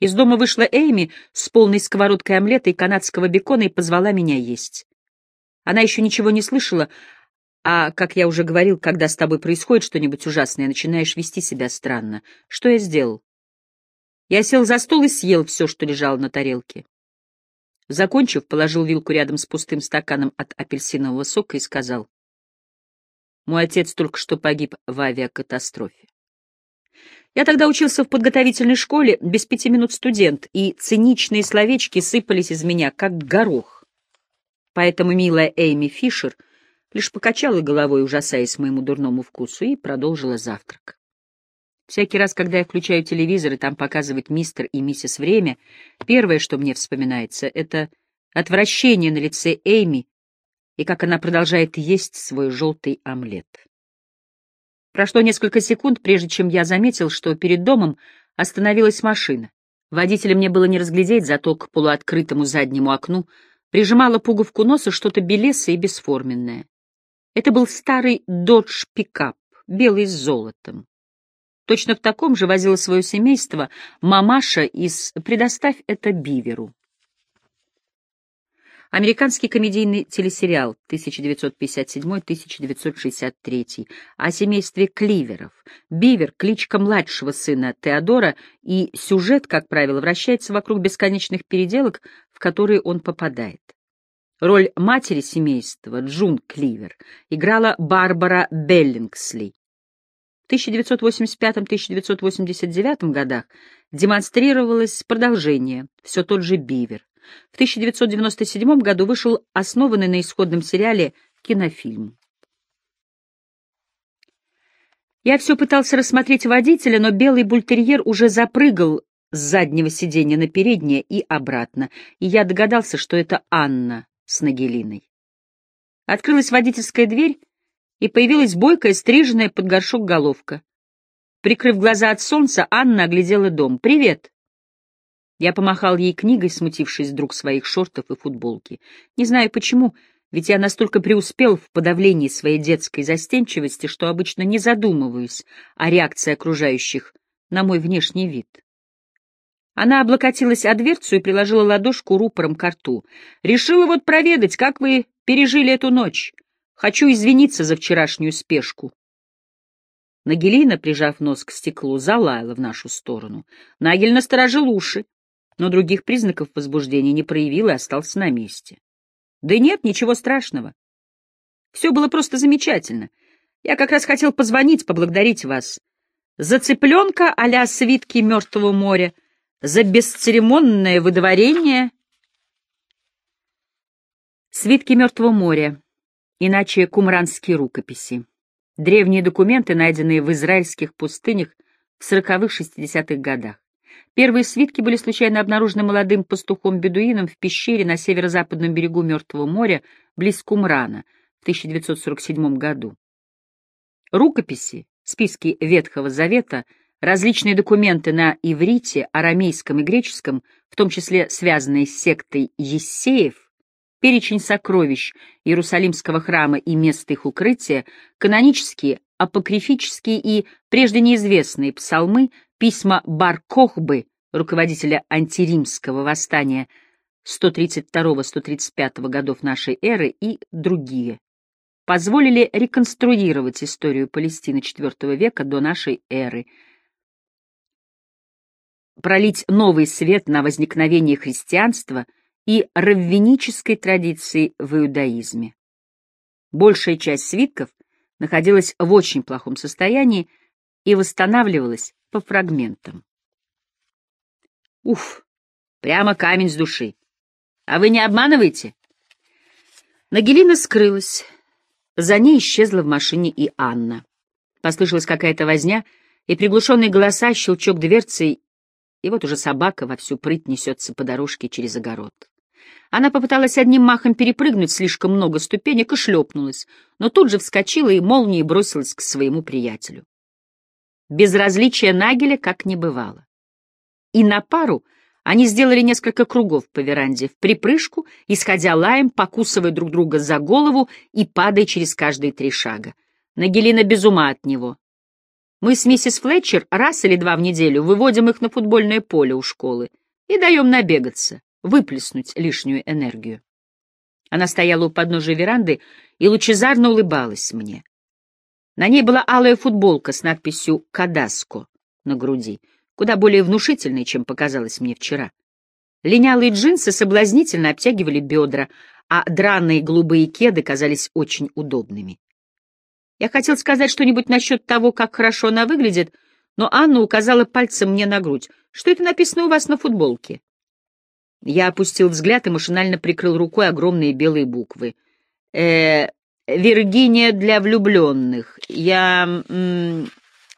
Из дома вышла Эйми с полной сковородкой омлета и канадского бекона и позвала меня есть. Она еще ничего не слышала, а, как я уже говорил, когда с тобой происходит что-нибудь ужасное, начинаешь вести себя странно. Что я сделал? Я сел за стол и съел все, что лежало на тарелке. Закончив, положил вилку рядом с пустым стаканом от апельсинового сока и сказал. Мой отец только что погиб в авиакатастрофе. Я тогда учился в подготовительной школе, без пяти минут студент, и циничные словечки сыпались из меня, как горох. Поэтому милая Эйми Фишер лишь покачала головой, ужасаясь моему дурному вкусу, и продолжила завтрак. Всякий раз, когда я включаю телевизор, и там показывают мистер и миссис Время, первое, что мне вспоминается, — это отвращение на лице Эйми и как она продолжает есть свой желтый омлет. Прошло несколько секунд, прежде чем я заметил, что перед домом остановилась машина. Водителя мне было не разглядеть, зато к полуоткрытому заднему окну прижимала пуговку носа что-то белесое и бесформенное. Это был старый додж-пикап, белый с золотом. Точно в таком же возила свое семейство мамаша из «Предоставь это Биверу». Американский комедийный телесериал 1957-1963 о семействе Кливеров. Бивер — кличка младшего сына Теодора, и сюжет, как правило, вращается вокруг бесконечных переделок, в которые он попадает. Роль матери семейства, Джун Кливер, играла Барбара Беллингсли. В 1985-1989 годах демонстрировалось продолжение, все тот же Бивер. В 1997 году вышел основанный на исходном сериале кинофильм. Я все пытался рассмотреть водителя, но белый бультерьер уже запрыгал с заднего сиденья на переднее и обратно, и я догадался, что это Анна с Нагелиной. Открылась водительская дверь, и появилась бойкая, стриженная под горшок головка. Прикрыв глаза от солнца, Анна оглядела дом. «Привет!» Я помахал ей книгой, смутившись вдруг своих шортов и футболки. Не знаю почему, ведь я настолько преуспел в подавлении своей детской застенчивости, что обычно не задумываюсь о реакции окружающих на мой внешний вид. Она облокотилась о дверцу и приложила ладошку рупором к рту. «Решила вот проведать, как вы пережили эту ночь. Хочу извиниться за вчерашнюю спешку». Нагелина, прижав нос к стеклу, залаяла в нашу сторону. Нагель насторожил уши но других признаков возбуждения не проявил и остался на месте. Да нет, ничего страшного. Все было просто замечательно. Я как раз хотел позвонить, поблагодарить вас. За цыпленка а-ля свитки Мертвого моря, за бесцеремонное выдворение... Свитки Мертвого моря, иначе кумранские рукописи. Древние документы, найденные в израильских пустынях в сороковых-шестидесятых годах. Первые свитки были случайно обнаружены молодым пастухом-бедуином в пещере на северо-западном берегу Мертвого моря, близ Кумрана, в 1947 году. Рукописи, списки Ветхого Завета, различные документы на иврите, арамейском и греческом, в том числе связанные с сектой Ессеев, перечень сокровищ Иерусалимского храма и мест их укрытия, канонические, апокрифические и прежде неизвестные псалмы, письма Бар-Кохбы, руководителя антиримского восстания 132-135 годов нашей эры и другие, позволили реконструировать историю Палестины IV века до нашей эры, пролить новый свет на возникновение христианства и раввинической традиции в иудаизме. Большая часть свитков находилась в очень плохом состоянии и восстанавливалась по фрагментам. Уф, прямо камень с души. А вы не обманываете? Нагелина скрылась. За ней исчезла в машине и Анна. Послышалась какая-то возня, и приглушенные голоса, щелчок дверцы, и вот уже собака во всю прыть несется по дорожке через огород. Она попыталась одним махом перепрыгнуть слишком много ступенек и шлепнулась, но тут же вскочила и молнией бросилась к своему приятелю. Безразличия Нагеля как не бывало. И на пару они сделали несколько кругов по веранде, в припрыжку, исходя лаем, покусывая друг друга за голову и падая через каждые три шага. Нагелина без ума от него. Мы с миссис Флетчер раз или два в неделю выводим их на футбольное поле у школы и даем набегаться, выплеснуть лишнюю энергию. Она стояла у подножия веранды и лучезарно улыбалась мне. На ней была алая футболка с надписью «Кадаско» на груди, куда более внушительной, чем показалось мне вчера. Линялые джинсы соблазнительно обтягивали бедра, а драные голубые кеды казались очень удобными. Я хотел сказать что-нибудь насчет того, как хорошо она выглядит, но Анна указала пальцем мне на грудь. «Что это написано у вас на футболке?» Я опустил взгляд и машинально прикрыл рукой огромные белые буквы. «Э, «Виргиния для влюбленных. Я...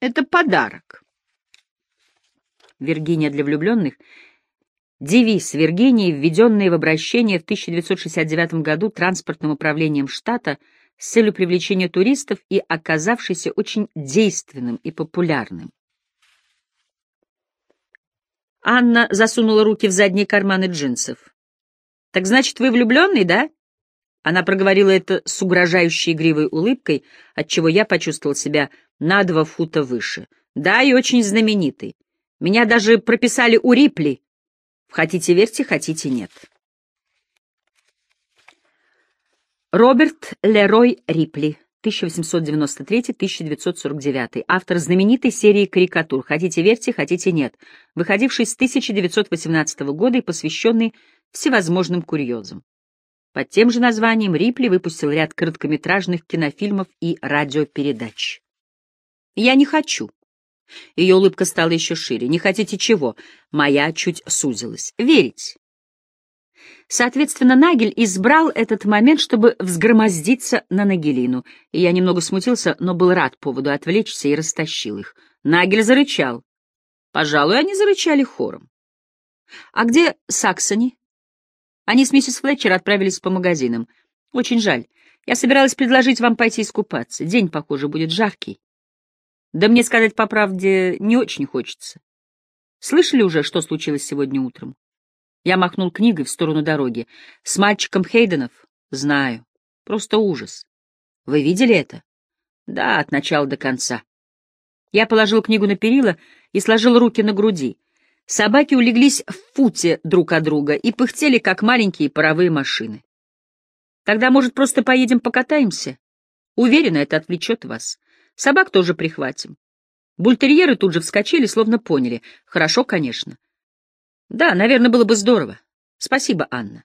это подарок». «Виргиния для влюбленных» — девиз Виргинии, введенный в обращение в 1969 году транспортным управлением штата — с целью привлечения туристов и оказавшийся очень действенным и популярным. Анна засунула руки в задние карманы джинсов. «Так значит, вы влюбленный, да?» Она проговорила это с угрожающей игривой улыбкой, отчего я почувствовал себя на два фута выше. «Да, и очень знаменитый. Меня даже прописали у Рипли. Хотите верьте, хотите нет». Роберт Лерой Рипли, 1893-1949, автор знаменитой серии карикатур «Хотите верьте, хотите нет», выходивший с 1918 года и посвященный всевозможным курьезам. Под тем же названием Рипли выпустил ряд короткометражных кинофильмов и радиопередач. «Я не хочу». Ее улыбка стала еще шире. «Не хотите чего?» Моя чуть сузилась. «Верить». Соответственно, Нагель избрал этот момент, чтобы взгромоздиться на Нагелину, и я немного смутился, но был рад поводу отвлечься и растащил их. Нагель зарычал. Пожалуй, они зарычали хором. «А где Саксони?» Они с миссис Флетчер отправились по магазинам. Очень жаль. Я собиралась предложить вам пойти искупаться. День, похоже, будет жаркий. Да мне сказать по правде не очень хочется. Слышали уже, что случилось сегодня утром? Я махнул книгой в сторону дороги. С мальчиком Хейденов? Знаю. Просто ужас. Вы видели это? Да, от начала до конца. Я положил книгу на перила и сложил руки на груди. Собаки улеглись в футе друг от друга и пыхтели, как маленькие паровые машины. Тогда, может, просто поедем покатаемся? Уверена, это отвлечет вас. Собак тоже прихватим. Бультерьеры тут же вскочили, словно поняли. Хорошо, конечно. Да, наверное, было бы здорово. Спасибо, Анна.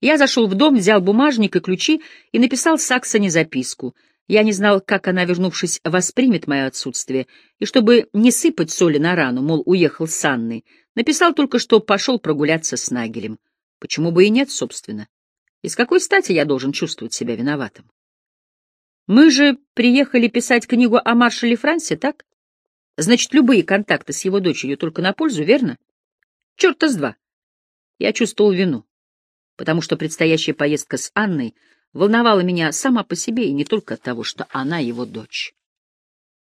Я зашел в дом, взял бумажник и ключи и написал Саксоне записку. Я не знал, как она, вернувшись, воспримет мое отсутствие, и чтобы не сыпать соли на рану, мол, уехал с Анной, написал только, что пошел прогуляться с Нагелем. Почему бы и нет, собственно? И с какой стати я должен чувствовать себя виноватым? Мы же приехали писать книгу о маршале Франсе, так? Значит, любые контакты с его дочерью только на пользу, верно? Черта с два. Я чувствовал вину, потому что предстоящая поездка с Анной волновала меня сама по себе и не только от того, что она его дочь.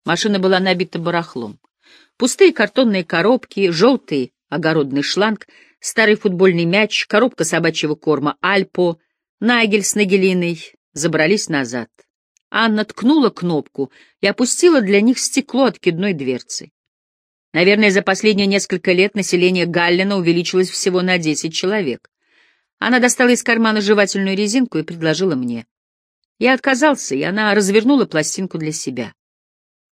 Машина была набита барахлом. Пустые картонные коробки, желтый огородный шланг, старый футбольный мяч, коробка собачьего корма Альпо, Нагель с Нагелиной забрались назад. Анна ткнула кнопку и опустила для них стекло откидной дверцы. Наверное, за последние несколько лет население Галлина увеличилось всего на 10 человек. Она достала из кармана жевательную резинку и предложила мне. Я отказался, и она развернула пластинку для себя.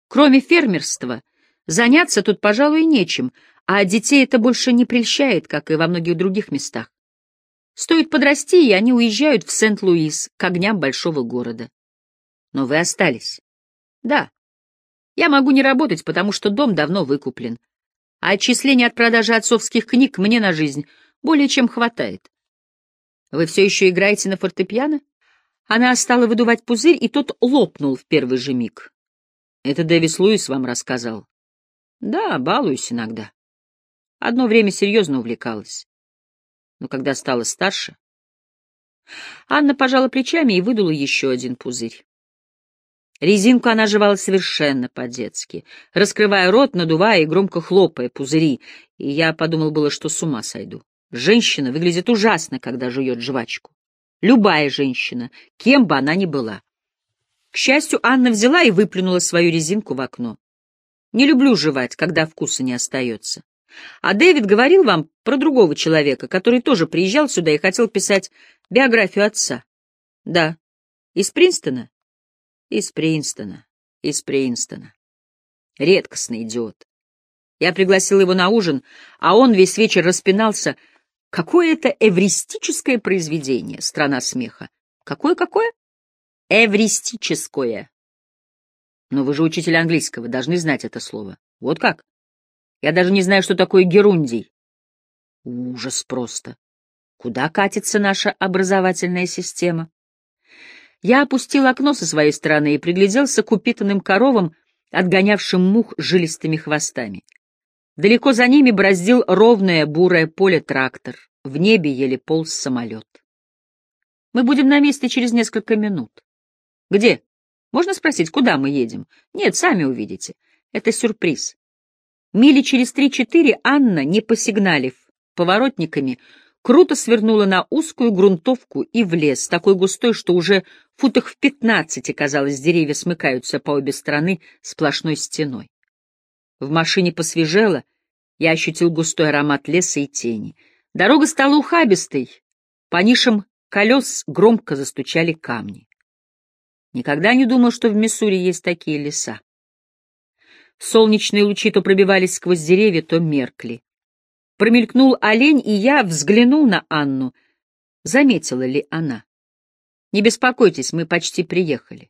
Кроме фермерства, заняться тут, пожалуй, нечем, а детей это больше не прельщает, как и во многих других местах. Стоит подрасти, и они уезжают в Сент-Луис, к огням большого города. Но вы остались. Да, я могу не работать, потому что дом давно выкуплен. А отчисления от продажи отцовских книг мне на жизнь более чем хватает. Вы все еще играете на фортепиано? Она стала выдувать пузырь, и тот лопнул в первый же миг. Это Дэвис Луис вам рассказал. Да, балуюсь иногда. Одно время серьезно увлекалась. Но когда стала старше... Анна пожала плечами и выдула еще один пузырь. Резинку она жевала совершенно по-детски, раскрывая рот, надувая и громко хлопая пузыри, и я подумал было, что с ума сойду. Женщина выглядит ужасно, когда жует жвачку. Любая женщина, кем бы она ни была. К счастью, Анна взяла и выплюнула свою резинку в окно. Не люблю жевать, когда вкуса не остается. А Дэвид говорил вам про другого человека, который тоже приезжал сюда и хотел писать биографию отца. Да. Из Принстона? Из Принстона. Из Принстона. Редкостный идиот. Я пригласил его на ужин, а он весь вечер распинался. Какое это эвристическое произведение, страна смеха. Какое-какое? Эвристическое. Но вы же учитель английского, должны знать это слово. Вот как? Я даже не знаю, что такое герундий. Ужас просто. Куда катится наша образовательная система? Я опустил окно со своей стороны и пригляделся к упитанным коровам, отгонявшим мух жилистыми хвостами. Далеко за ними бороздил ровное бурое поле трактор, в небе еле полз самолет. Мы будем на месте через несколько минут. Где? Можно спросить, куда мы едем? Нет, сами увидите. Это сюрприз. Мили через три-четыре Анна, не посигналив поворотниками, круто свернула на узкую грунтовку и в лес, такой густой, что уже футах в пятнадцати, казалось, деревья смыкаются по обе стороны сплошной стеной. В машине посвежело, я ощутил густой аромат леса и тени. Дорога стала ухабистой, по нишам колес громко застучали камни. Никогда не думал, что в Миссури есть такие леса. Солнечные лучи то пробивались сквозь деревья, то меркли. Промелькнул олень, и я взглянул на Анну. Заметила ли она? «Не беспокойтесь, мы почти приехали».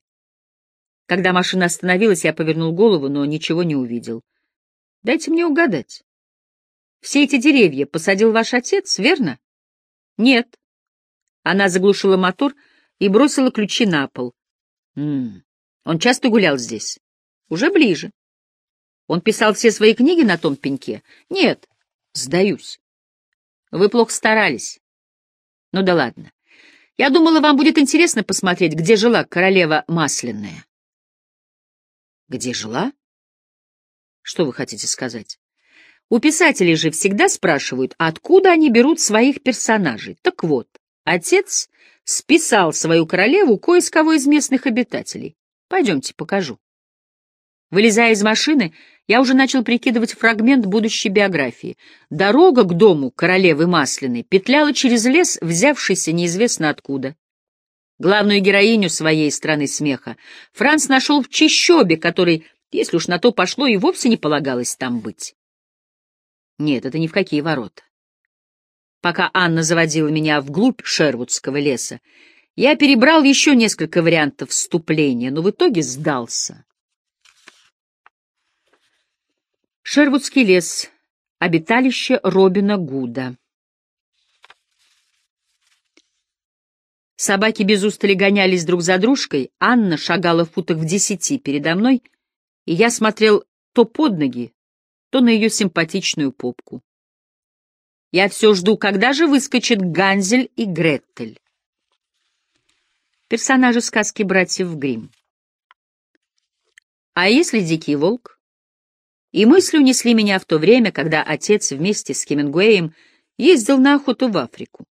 Когда машина остановилась, я повернул голову, но ничего не увидел. Дайте мне угадать. Все эти деревья посадил ваш отец, верно? Нет. Она заглушила мотор и бросила ключи на пол. М -м. Он часто гулял здесь? Уже ближе. Он писал все свои книги на том пеньке? Нет. Сдаюсь. Вы плохо старались. Ну да ладно. Я думала, вам будет интересно посмотреть, где жила королева Масляная. Где жила? Что вы хотите сказать? У писателей же всегда спрашивают, откуда они берут своих персонажей. Так вот, отец списал свою королеву кое с кого из местных обитателей. Пойдемте, покажу. Вылезая из машины, я уже начал прикидывать фрагмент будущей биографии. Дорога к дому королевы Масляной петляла через лес, взявшийся неизвестно откуда. Главную героиню своей страны смеха Франц нашел в чищобе, который, если уж на то пошло, и вовсе не полагалось там быть. Нет, это ни в какие ворота. Пока Анна заводила меня вглубь Шервудского леса, я перебрал еще несколько вариантов вступления, но в итоге сдался. Шервудский лес. Обиталище Робина Гуда. Собаки без устали гонялись друг за дружкой, Анна шагала в футах в десяти передо мной, и я смотрел то под ноги, то на ее симпатичную попку. Я все жду, когда же выскочат Ганзель и Гретель. Персонажи сказки братьев Гримм. А если дикий волк? И мысли унесли меня в то время, когда отец вместе с Хемингуэем ездил на охоту в Африку.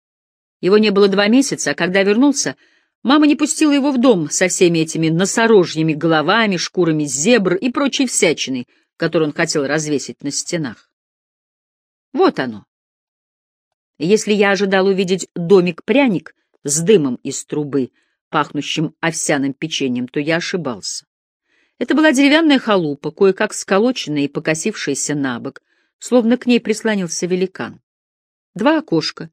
Его не было два месяца, а когда вернулся, мама не пустила его в дом со всеми этими носорожьими головами, шкурами зебр и прочей всячиной, которую он хотел развесить на стенах. Вот оно. Если я ожидал увидеть домик-пряник с дымом из трубы, пахнущим овсяным печеньем, то я ошибался. Это была деревянная халупа, кое-как сколоченная и покосившаяся на бок, словно к ней прислонился великан. Два окошка.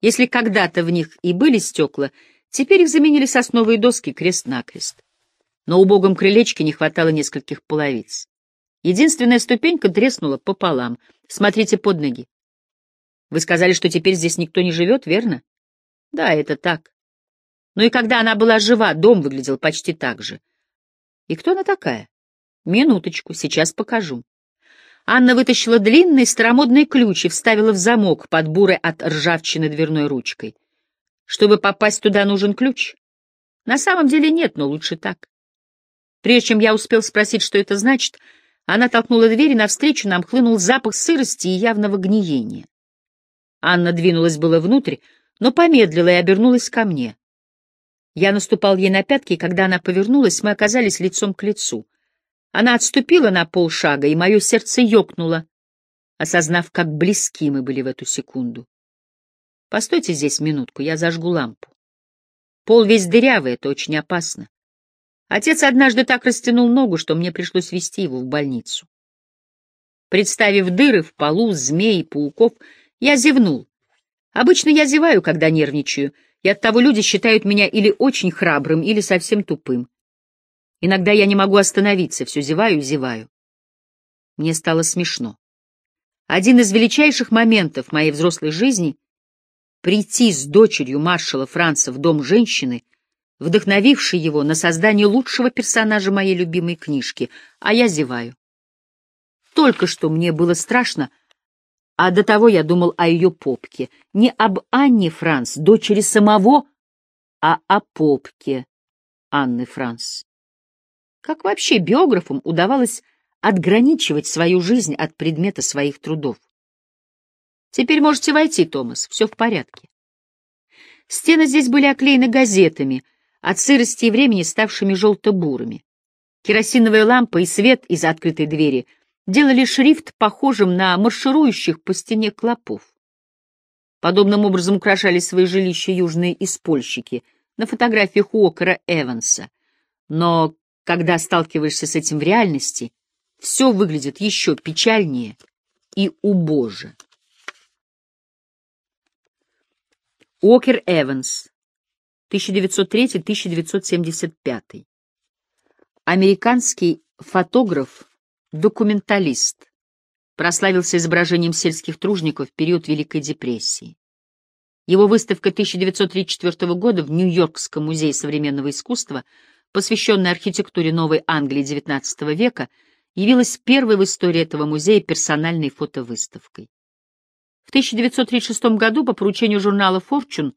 Если когда-то в них и были стекла, теперь их заменили сосновые доски крест-накрест. На убогом крылечке не хватало нескольких половиц. Единственная ступенька треснула пополам. Смотрите под ноги. Вы сказали, что теперь здесь никто не живет, верно? Да, это так. Но и когда она была жива, дом выглядел почти так же. И кто она такая? Минуточку, сейчас покажу. Анна вытащила длинный старомодный ключ и вставила в замок под бурой от ржавчины дверной ручкой. Чтобы попасть туда, нужен ключ? На самом деле нет, но лучше так. Прежде чем я успел спросить, что это значит, она толкнула дверь, и навстречу нам хлынул запах сырости и явного гниения. Анна двинулась было внутрь, но помедлила и обернулась ко мне. Я наступал ей на пятки, и когда она повернулась, мы оказались лицом к лицу. Она отступила на полшага, и мое сердце ёкнуло, осознав, как близки мы были в эту секунду. Постойте здесь минутку, я зажгу лампу. Пол весь дырявый, это очень опасно. Отец однажды так растянул ногу, что мне пришлось везти его в больницу. Представив дыры в полу, змей, пауков, я зевнул. Обычно я зеваю, когда нервничаю, и оттого люди считают меня или очень храбрым, или совсем тупым. Иногда я не могу остановиться, все зеваю и зеваю. Мне стало смешно. Один из величайших моментов моей взрослой жизни — прийти с дочерью маршала Франца в дом женщины, вдохновившей его на создание лучшего персонажа моей любимой книжки, а я зеваю. Только что мне было страшно, а до того я думал о ее попке. Не об Анне Франц, дочери самого, а о попке Анны Франц. Как вообще биографам удавалось отграничивать свою жизнь от предмета своих трудов? Теперь можете войти, Томас, все в порядке. Стены здесь были оклеены газетами, от сырости и времени ставшими желто-бурыми. Керосиновая лампа и свет из открытой двери делали шрифт похожим на марширующих по стене клопов. Подобным образом украшали свои жилища южные испольщики на фотографиях Уокера Эванса. Но когда сталкиваешься с этим в реальности, все выглядит еще печальнее и убоже. Уокер Эванс, 1903-1975. Американский фотограф-документалист. Прославился изображением сельских тружников в период Великой депрессии. Его выставка 1934 года в Нью-Йоркском музее современного искусства – посвященная архитектуре Новой Англии XIX века, явилась первой в истории этого музея персональной фотовыставкой. В 1936 году по поручению журнала Fortune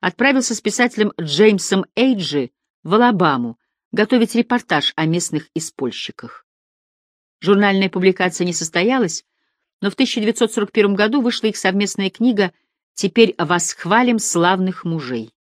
отправился с писателем Джеймсом Эйджи в Алабаму готовить репортаж о местных испольщиках. Журнальная публикация не состоялась, но в 1941 году вышла их совместная книга «Теперь восхвалим славных мужей».